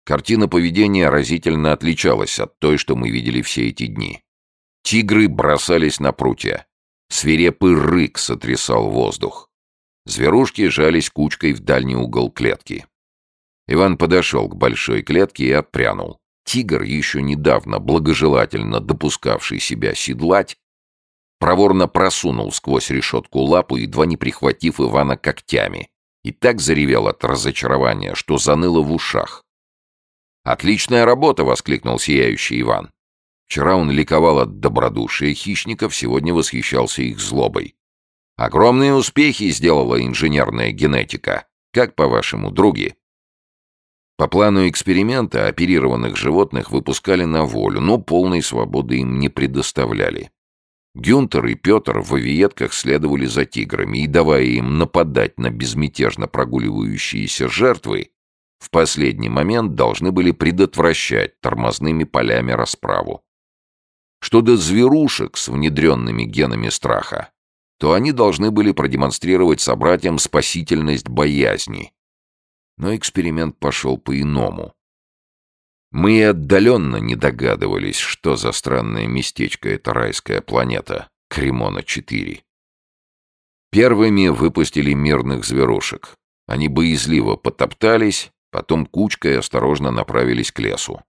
Картина поведения разительно отличалась от той, что мы видели все эти дни. Тигры бросались на прутья. Свирепый рык сотрясал воздух. Зверушки жались кучкой в дальний угол клетки. Иван подошел к большой клетке и отпрянул. Тигр, еще недавно благожелательно допускавший себя седлать, проворно просунул сквозь решетку лапу, едва не прихватив Ивана когтями, и так заревел от разочарования, что заныло в ушах. «Отличная работа!» — воскликнул сияющий Иван. Вчера он ликовал от добродушия хищников, сегодня восхищался их злобой. «Огромные успехи сделала инженерная генетика. Как по-вашему, други?» По плану эксперимента оперированных животных выпускали на волю, но полной свободы им не предоставляли. Гюнтер и Петр в авиетках следовали за тиграми и, давая им нападать на безмятежно прогуливающиеся жертвы, в последний момент должны были предотвращать тормозными полями расправу. Что до зверушек с внедренными генами страха, то они должны были продемонстрировать собратьям спасительность боязни. Но эксперимент пошел по-иному. Мы и отдаленно не догадывались, что за странное местечко эта райская планета, Кремона-4. Первыми выпустили мирных зверушек. Они боязливо потоптались, потом кучкой осторожно направились к лесу.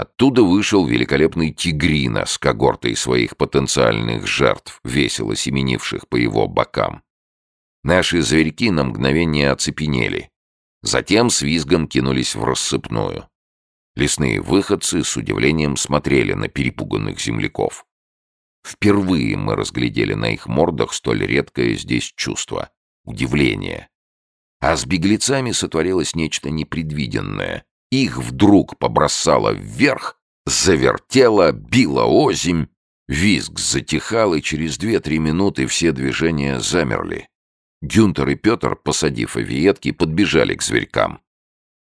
Оттуда вышел великолепный тигрина с когортой своих потенциальных жертв, весело семенивших по его бокам. Наши зверьки на мгновение оцепенели. Затем с визгом кинулись в рассыпную. Лесные выходцы с удивлением смотрели на перепуганных земляков. Впервые мы разглядели на их мордах столь редкое здесь чувство — удивление. А с беглецами сотворилось нечто непредвиденное. Их вдруг побросало вверх, завертело, било озимь. Визг затихал, и через две-три минуты все движения замерли. Гюнтер и Петр, посадив авиетки, подбежали к зверькам.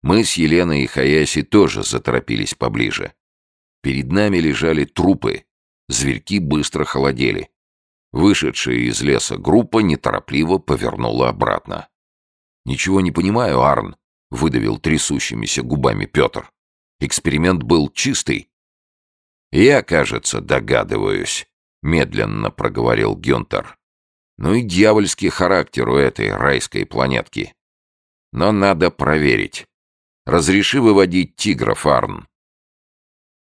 Мы с Еленой и Хаяси тоже заторопились поближе. Перед нами лежали трупы. Зверьки быстро холодели. Вышедшая из леса группа неторопливо повернула обратно. «Ничего не понимаю, Арн», — выдавил трясущимися губами Петр. «Эксперимент был чистый». «Я, кажется, догадываюсь», — медленно проговорил Гюнтер. «Ну и дьявольский характер у этой райской планетки. Но надо проверить. Разреши выводить тигров, Арн.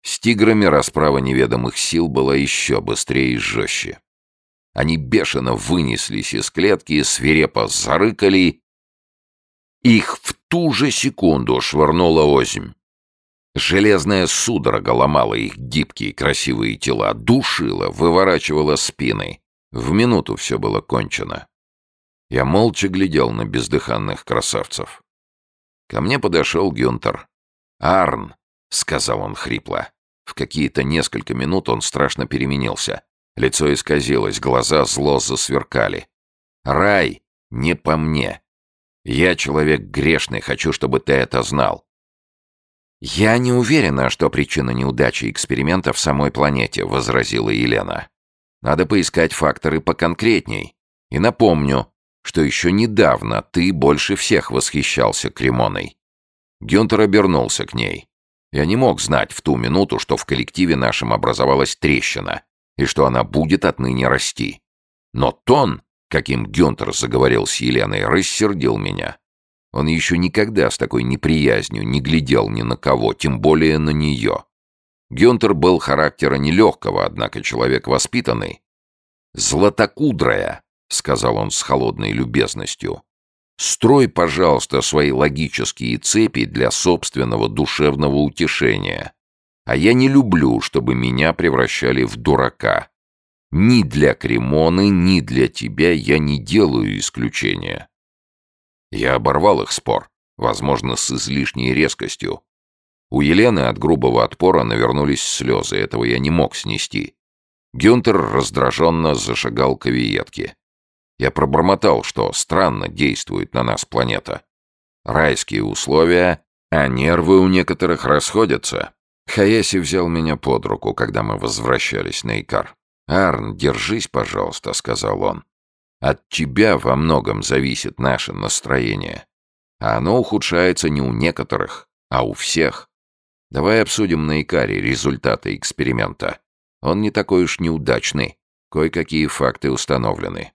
С тиграми расправа неведомых сил была еще быстрее и жестче. Они бешено вынеслись из клетки, свирепо зарыкали. Их в ту же секунду швырнула озимь. Железная судорога ломала их гибкие красивые тела, душила, выворачивала спины. В минуту все было кончено. Я молча глядел на бездыханных красавцев. Ко мне подошел Гюнтер. «Арн», — сказал он хрипло. В какие-то несколько минут он страшно переменился. Лицо исказилось, глаза зло засверкали. «Рай, не по мне. Я человек грешный, хочу, чтобы ты это знал». «Я не уверена, что причина неудачи эксперимента в самой планете», — возразила Елена. «Надо поискать факторы поконкретней. И напомню, что еще недавно ты больше всех восхищался Кремоной. Гюнтер обернулся к ней. Я не мог знать в ту минуту, что в коллективе нашем образовалась трещина, и что она будет отныне расти. Но тон, каким Гюнтер заговорил с Еленой, рассердил меня. Он еще никогда с такой неприязнью не глядел ни на кого, тем более на нее. Гюнтер был характера нелегкого, однако человек воспитанный. Златокудрая, — сказал он с холодной любезностью. «Строй, пожалуйста, свои логические цепи для собственного душевного утешения. А я не люблю, чтобы меня превращали в дурака. Ни для Кремоны, ни для тебя я не делаю исключения». Я оборвал их спор, возможно, с излишней резкостью. У Елены от грубого отпора навернулись слезы, этого я не мог снести. Гюнтер раздраженно зашагал к авиетке. Я пробормотал, что странно действует на нас планета. Райские условия, а нервы у некоторых расходятся. Хаяси взял меня под руку, когда мы возвращались на Икар. «Арн, держись, пожалуйста», — сказал он. «От тебя во многом зависит наше настроение. А оно ухудшается не у некоторых, а у всех. Давай обсудим на Икаре результаты эксперимента. Он не такой уж неудачный. Кое-какие факты установлены.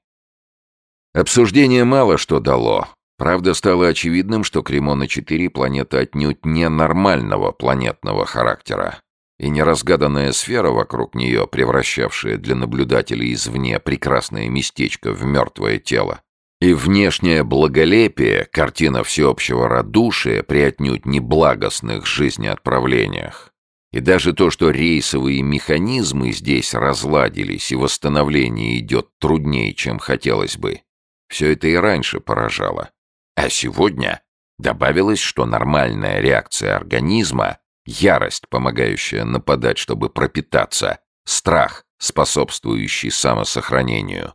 Обсуждение мало что дало. Правда, стало очевидным, что Кремона-4 — планета отнюдь не нормального планетного характера. И неразгаданная сфера вокруг нее, превращавшая для наблюдателей извне прекрасное местечко в мертвое тело, И внешнее благолепие, картина всеобщего радушия при отнюдь неблагостных жизнеотправлениях. И даже то, что рейсовые механизмы здесь разладились и восстановление идет труднее, чем хотелось бы, все это и раньше поражало. А сегодня добавилось, что нормальная реакция организма, ярость, помогающая нападать, чтобы пропитаться, страх, способствующий самосохранению,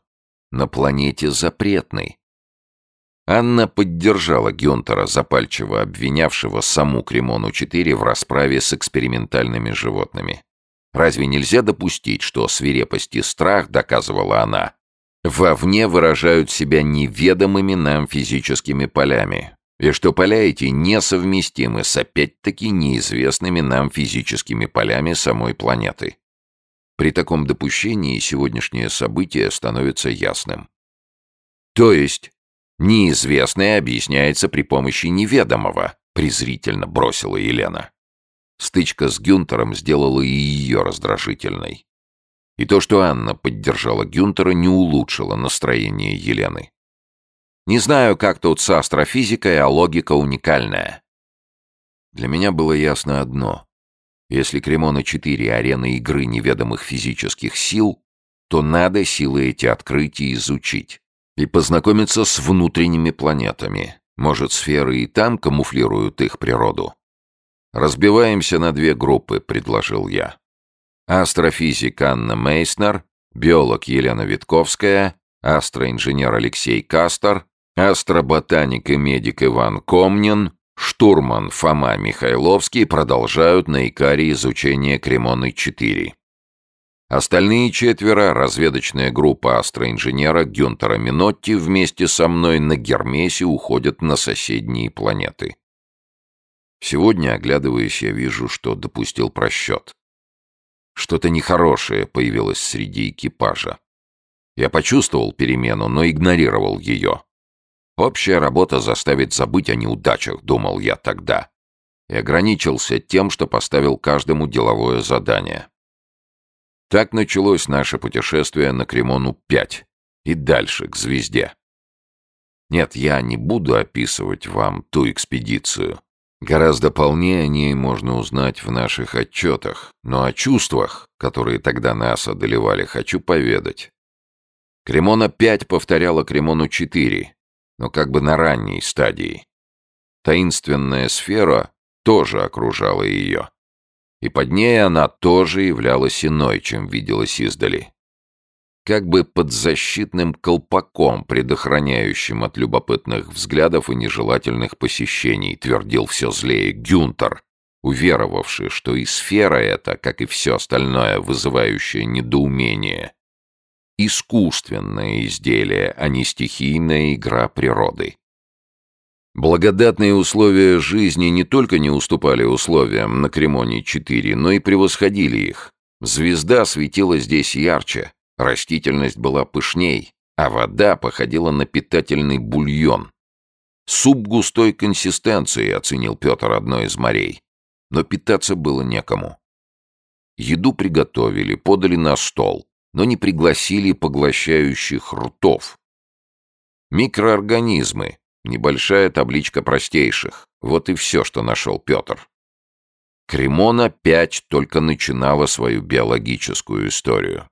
на планете запретный. Анна поддержала Гюнтера, запальчиво обвинявшего саму Кремону-4 в расправе с экспериментальными животными. Разве нельзя допустить, что свирепость и страх, доказывала она, вовне выражают себя неведомыми нам физическими полями, и что поля эти несовместимы с опять-таки неизвестными нам физическими полями самой планеты? При таком допущении сегодняшнее событие становится ясным. То есть, неизвестное объясняется при помощи неведомого, презрительно бросила Елена. Стычка с Гюнтером сделала и ее раздражительной. И то, что Анна поддержала Гюнтера, не улучшило настроение Елены. Не знаю, как тут с астрофизикой, а логика уникальная. Для меня было ясно одно. Если Кремона-4 — арена игры неведомых физических сил, то надо силы эти открыть и изучить. И познакомиться с внутренними планетами. Может, сферы и там камуфлируют их природу? «Разбиваемся на две группы», — предложил я. Астрофизик Анна Мейснер, биолог Елена Витковская, астроинженер Алексей Кастер, астроботаник и медик Иван Комнин, Штурман Фома Михайловский продолжают на Икаре изучение Кремоны-4. Остальные четверо, разведочная группа астроинженера Гюнтера Минотти вместе со мной на Гермесе уходят на соседние планеты. Сегодня, оглядываясь, я вижу, что допустил просчет. Что-то нехорошее появилось среди экипажа. Я почувствовал перемену, но игнорировал ее. Общая работа заставит забыть о неудачах, думал я тогда. И ограничился тем, что поставил каждому деловое задание. Так началось наше путешествие на Кремону-5 и дальше, к звезде. Нет, я не буду описывать вам ту экспедицию. Гораздо полнее о ней можно узнать в наших отчетах, но о чувствах, которые тогда нас одолевали, хочу поведать. Кремона-5 повторяла Кремону-4, но как бы на ранней стадии. Таинственная сфера тоже окружала ее. И под ней она тоже являлась иной, чем виделась издали. Как бы под защитным колпаком, предохраняющим от любопытных взглядов и нежелательных посещений, твердил все злее Гюнтер, уверовавший, что и сфера эта, как и все остальное, вызывающее недоумение, искусственное изделие, а не стихийная игра природы. Благодатные условия жизни не только не уступали условиям на Кремоне-4, но и превосходили их. Звезда светила здесь ярче, растительность была пышней, а вода походила на питательный бульон. Суп густой консистенции, оценил Петр одной из морей. Но питаться было некому. Еду приготовили, подали на стол но не пригласили поглощающих ртов. Микроорганизмы, небольшая табличка простейших. Вот и все, что нашел Петр. Кремона-5 только начинала свою биологическую историю.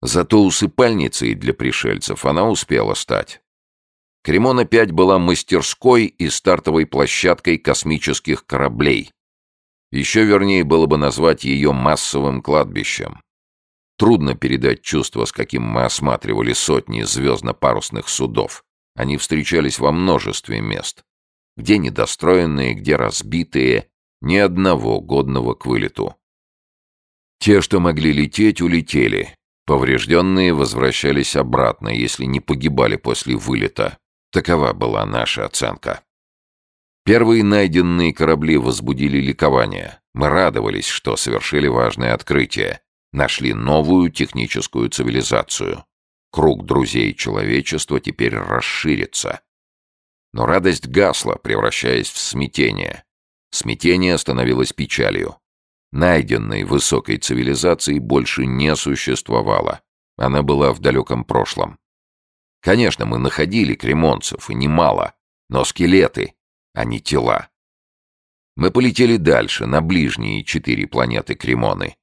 Зато усыпальницей для пришельцев она успела стать. Кремона-5 была мастерской и стартовой площадкой космических кораблей. Еще вернее было бы назвать ее массовым кладбищем. Трудно передать чувство, с каким мы осматривали сотни звездно-парусных судов. Они встречались во множестве мест. Где недостроенные, где разбитые, ни одного годного к вылету. Те, что могли лететь, улетели. Поврежденные возвращались обратно, если не погибали после вылета. Такова была наша оценка. Первые найденные корабли возбудили ликование. Мы радовались, что совершили важное открытие нашли новую техническую цивилизацию. Круг друзей человечества теперь расширится. Но радость гасла, превращаясь в смятение. Смятение становилось печалью. Найденной высокой цивилизации больше не существовало. Она была в далеком прошлом. Конечно, мы находили кремонцев, и немало, но скелеты, а не тела. Мы полетели дальше, на ближние четыре планеты Кремоны.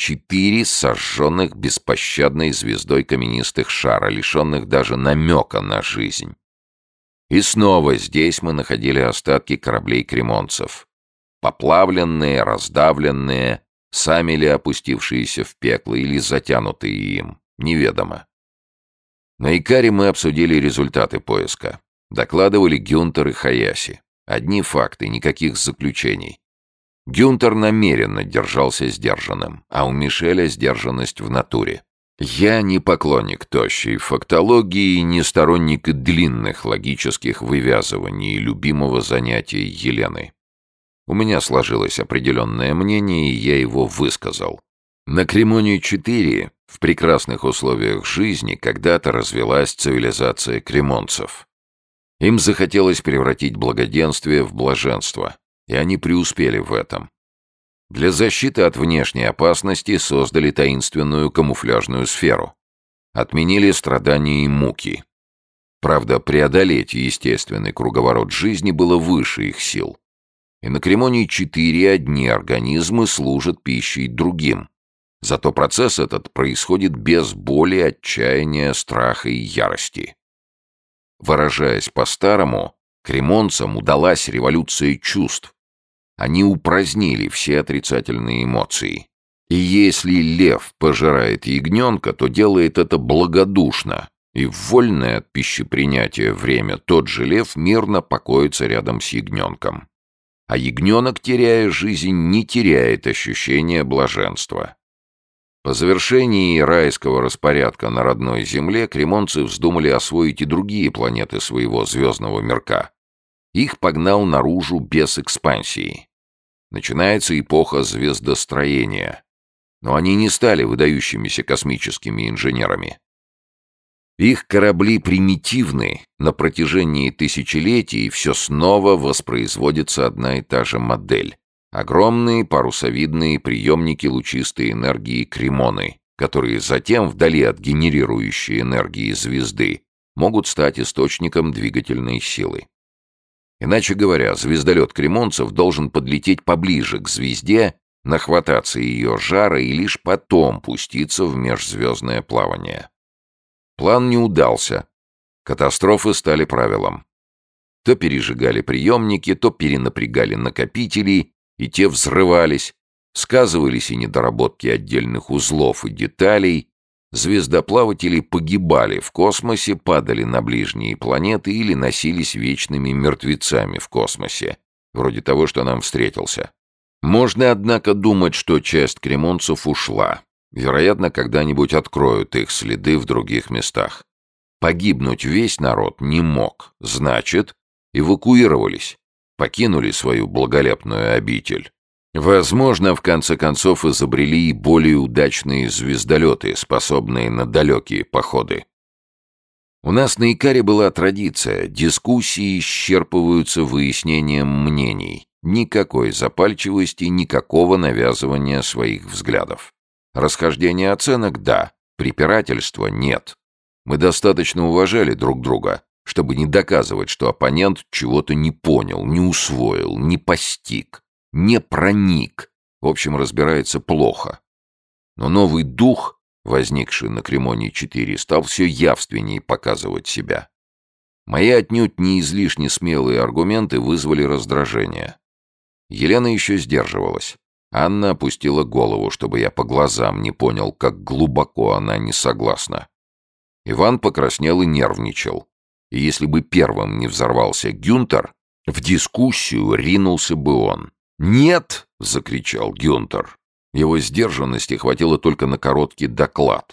Четыре сожженных беспощадной звездой каменистых шара, лишенных даже намека на жизнь. И снова здесь мы находили остатки кораблей кремонцев. Поплавленные, раздавленные, сами ли опустившиеся в пекло или затянутые им, неведомо. На Икаре мы обсудили результаты поиска. Докладывали Гюнтер и Хаяси. Одни факты, никаких заключений. Гюнтер намеренно держался сдержанным, а у Мишеля сдержанность в натуре. Я не поклонник тощей фактологии и не сторонник длинных логических вывязываний любимого занятия Елены. У меня сложилось определенное мнение, и я его высказал. На Кремонии-4 в прекрасных условиях жизни когда-то развелась цивилизация кремонцев. Им захотелось превратить благоденствие в блаженство, и они преуспели в этом. Для защиты от внешней опасности создали таинственную камуфляжную сферу. Отменили страдания и муки. Правда, преодолеть естественный круговорот жизни было выше их сил. И на Кремонии четыре одни организмы служат пищей другим. Зато процесс этот происходит без боли, отчаяния, страха и ярости. Выражаясь по-старому, кремонцам удалась революция чувств, они упразднили все отрицательные эмоции. И если лев пожирает ягненка, то делает это благодушно, и в вольное от пищепринятия время тот же лев мирно покоится рядом с ягненком. А ягненок, теряя жизнь, не теряет ощущения блаженства. По завершении райского распорядка на родной земле кремонцы вздумали освоить и другие планеты своего звездного мирка. Их погнал наружу без экспансии. Начинается эпоха звездостроения. Но они не стали выдающимися космическими инженерами. Их корабли примитивны, на протяжении тысячелетий все снова воспроизводится одна и та же модель. Огромные парусовидные приемники лучистой энергии Кремоны, которые затем, вдали от генерирующей энергии звезды, могут стать источником двигательной силы. Иначе говоря, звездолет Кремонцев должен подлететь поближе к звезде, нахвататься ее жара и лишь потом пуститься в межзвездное плавание. План не удался. Катастрофы стали правилом. То пережигали приемники, то перенапрягали накопители, и те взрывались, сказывались и недоработки отдельных узлов и деталей, Звездоплаватели погибали в космосе, падали на ближние планеты или носились вечными мертвецами в космосе, вроде того, что нам встретился. Можно, однако, думать, что часть кремонцев ушла. Вероятно, когда-нибудь откроют их следы в других местах. Погибнуть весь народ не мог. Значит, эвакуировались, покинули свою благолепную обитель. Возможно, в конце концов изобрели и более удачные звездолеты, способные на далекие походы. У нас на Икаре была традиция, дискуссии исчерпываются выяснением мнений. Никакой запальчивости, никакого навязывания своих взглядов. Расхождение оценок – да, препирательства – нет. Мы достаточно уважали друг друга, чтобы не доказывать, что оппонент чего-то не понял, не усвоил, не постиг не проник, в общем, разбирается плохо. Но новый дух, возникший на Кремоне-4, стал все явственнее показывать себя. Мои отнюдь не излишне смелые аргументы вызвали раздражение. Елена еще сдерживалась. Анна опустила голову, чтобы я по глазам не понял, как глубоко она не согласна. Иван покраснел и нервничал. И если бы первым не взорвался Гюнтер, в дискуссию ринулся бы он. «Нет!» — закричал Гюнтер. Его сдержанности хватило только на короткий доклад.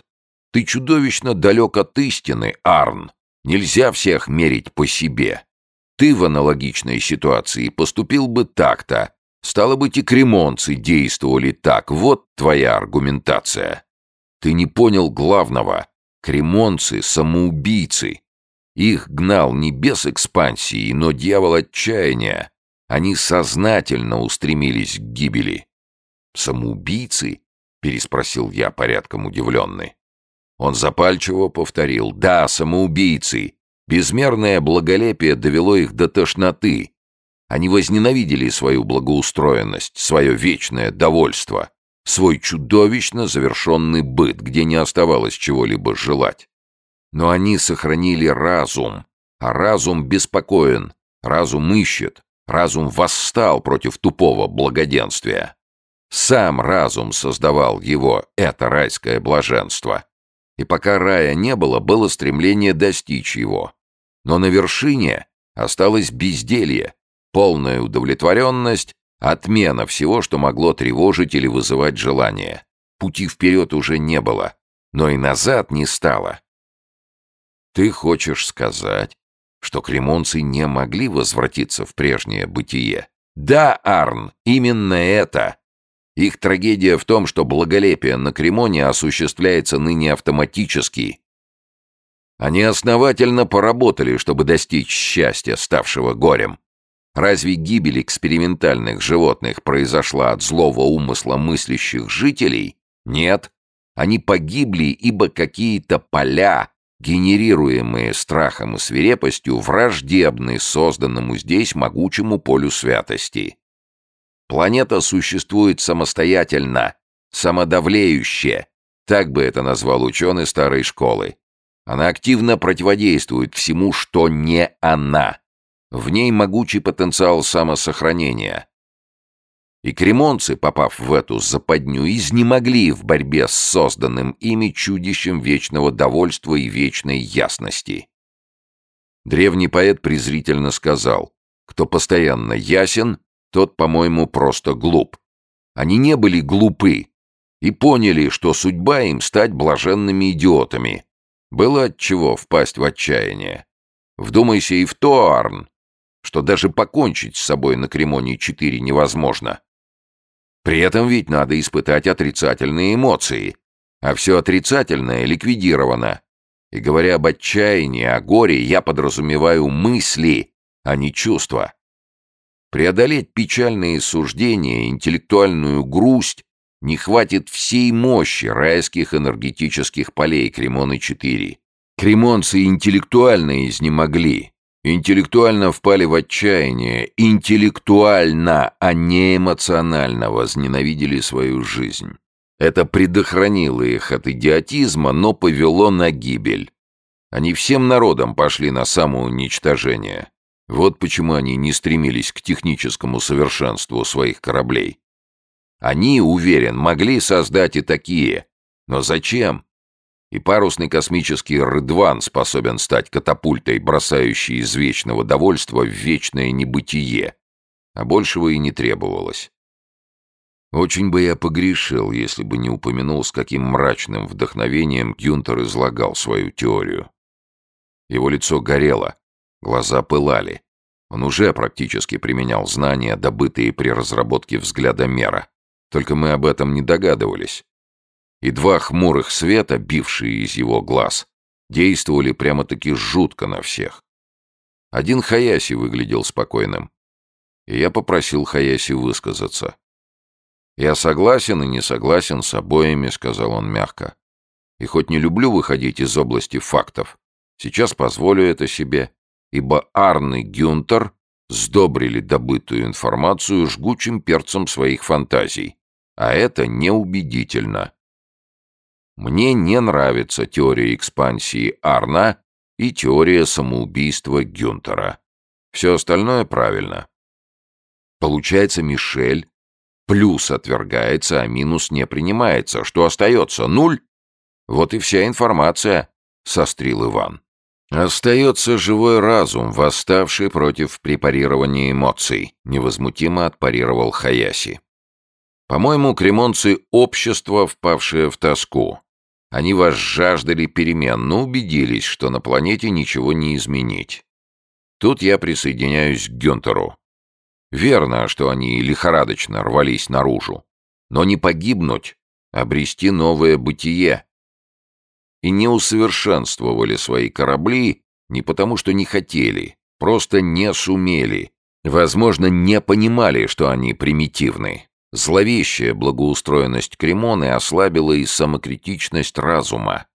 «Ты чудовищно далек от истины, Арн. Нельзя всех мерить по себе. Ты в аналогичной ситуации поступил бы так-то. Стало быть, и кремонцы действовали так. Вот твоя аргументация. Ты не понял главного. Кремонцы — самоубийцы. Их гнал не без экспансии, но дьявол отчаяния. Они сознательно устремились к гибели. «Самоубийцы?» — переспросил я, порядком удивленный. Он запальчиво повторил «Да, самоубийцы! Безмерное благолепие довело их до тошноты. Они возненавидели свою благоустроенность, свое вечное довольство, свой чудовищно завершенный быт, где не оставалось чего-либо желать. Но они сохранили разум, а разум беспокоен, разум ищет, разум восстал против тупого благоденствия. Сам разум создавал его, это райское блаженство. И пока рая не было, было стремление достичь его. Но на вершине осталось безделье, полная удовлетворенность, отмена всего, что могло тревожить или вызывать желание. Пути вперед уже не было, но и назад не стало. Ты хочешь сказать, что кремонцы не могли возвратиться в прежнее бытие? Да, Арн, именно это. Их трагедия в том, что благолепие на Кремоне осуществляется ныне автоматически. Они основательно поработали, чтобы достичь счастья, ставшего горем. Разве гибель экспериментальных животных произошла от злого умысла мыслящих жителей? Нет. Они погибли, ибо какие-то поля, генерируемые страхом и свирепостью, враждебны созданному здесь могучему полю святости. Планета существует самостоятельно, самодавлеюще, так бы это назвал ученый старой школы. Она активно противодействует всему, что не она. В ней могучий потенциал самосохранения. И кремонцы, попав в эту западню, изнемогли в борьбе с созданным ими чудищем вечного довольства и вечной ясности. Древний поэт презрительно сказал, кто постоянно ясен, тот, по-моему, просто глуп. Они не были глупы и поняли, что судьба им стать блаженными идиотами. Было от чего впасть в отчаяние. Вдумайся и в то, Арн, что даже покончить с собой на Кремоне-4 невозможно. При этом ведь надо испытать отрицательные эмоции, а все отрицательное ликвидировано. И говоря об отчаянии, о горе, я подразумеваю мысли, а не чувства. Преодолеть печальные суждения, интеллектуальную грусть не хватит всей мощи райских энергетических полей Кремоны-4. Кремонцы интеллектуально изнемогли, интеллектуально впали в отчаяние, интеллектуально, а не эмоционально возненавидели свою жизнь. Это предохранило их от идиотизма, но повело на гибель. Они всем народом пошли на самоуничтожение. Вот почему они не стремились к техническому совершенству своих кораблей. Они, уверен, могли создать и такие. Но зачем? И парусный космический Рыдван способен стать катапультой, бросающей из вечного довольства в вечное небытие. А большего и не требовалось. Очень бы я погрешил, если бы не упомянул, с каким мрачным вдохновением Гюнтер излагал свою теорию. Его лицо горело, Глаза пылали. Он уже практически применял знания, добытые при разработке взгляда мера. Только мы об этом не догадывались. И два хмурых света, бившие из его глаз, действовали прямо-таки жутко на всех. Один Хаяси выглядел спокойным. И я попросил Хаяси высказаться. «Я согласен и не согласен с обоими», — сказал он мягко. «И хоть не люблю выходить из области фактов, сейчас позволю это себе ибо Арн и Гюнтер сдобрили добытую информацию жгучим перцем своих фантазий, а это неубедительно. Мне не нравится теория экспансии Арна и теория самоубийства Гюнтера. Все остальное правильно. Получается, Мишель плюс отвергается, а минус не принимается. Что остается? Нуль? Вот и вся информация, сострил Иван. «Остается живой разум, восставший против препарирования эмоций», — невозмутимо отпарировал Хаяси. «По-моему, кремонцы — общество, впавшее в тоску. Они вас жаждали перемен, но убедились, что на планете ничего не изменить. Тут я присоединяюсь к Гюнтеру. Верно, что они лихорадочно рвались наружу. Но не погибнуть, обрести новое бытие и не усовершенствовали свои корабли не потому, что не хотели, просто не сумели. Возможно, не понимали, что они примитивны. Зловещая благоустроенность Кремоны ослабила и самокритичность разума.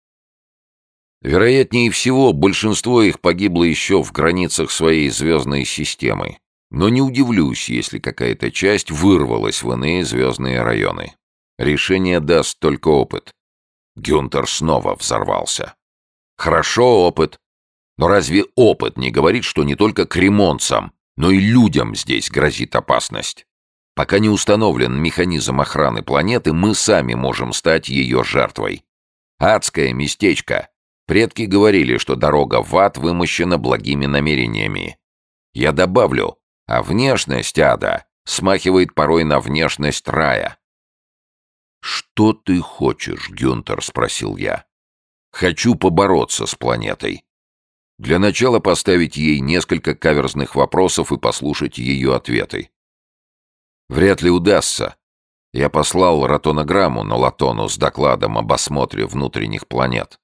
Вероятнее всего, большинство их погибло еще в границах своей звездной системы. Но не удивлюсь, если какая-то часть вырвалась в иные звездные районы. Решение даст только опыт. Гюнтер снова взорвался. Хорошо, опыт. Но разве опыт не говорит, что не только кремонцам, но и людям здесь грозит опасность? Пока не установлен механизм охраны планеты, мы сами можем стать ее жертвой. Адское местечко. Предки говорили, что дорога в ад вымощена благими намерениями. Я добавлю, а внешность ада смахивает порой на внешность рая. «Что ты хочешь, Гюнтер?» — спросил я. «Хочу побороться с планетой. Для начала поставить ей несколько каверзных вопросов и послушать ее ответы. Вряд ли удастся. Я послал ротонограмму на Латону с докладом об осмотре внутренних планет.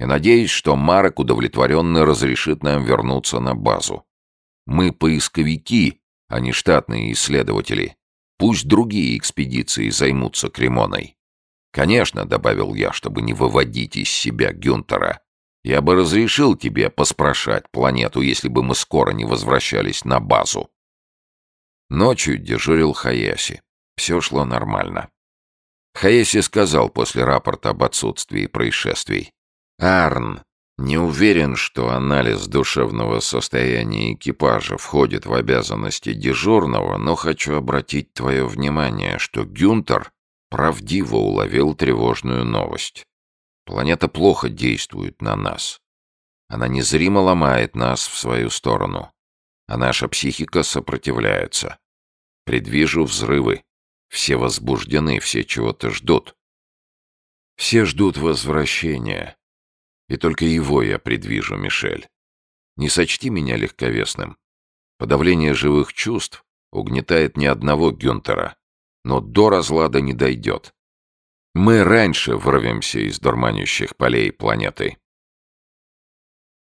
И надеюсь, что Марок удовлетворенно разрешит нам вернуться на базу. Мы поисковики, а не штатные исследователи. Пусть другие экспедиции займутся Кремоной. Конечно, добавил я, чтобы не выводить из себя Гюнтера. Я бы разрешил тебе поспрашать планету, если бы мы скоро не возвращались на базу. Ночью дежурил Хаяси. Все шло нормально. Хаяси сказал после рапорта об отсутствии происшествий. «Арн, не уверен, что анализ душевного состояния экипажа входит в обязанности дежурного, но хочу обратить твое внимание, что Гюнтер правдиво уловил тревожную новость. Планета плохо действует на нас. Она незримо ломает нас в свою сторону, а наша психика сопротивляется. Предвижу взрывы. Все возбуждены, все чего-то ждут. Все ждут возвращения. И только его я предвижу, Мишель. Не сочти меня легковесным. Подавление живых чувств угнетает ни одного Гюнтера, но до разлада не дойдет. Мы раньше вырвемся из дурманящих полей планеты.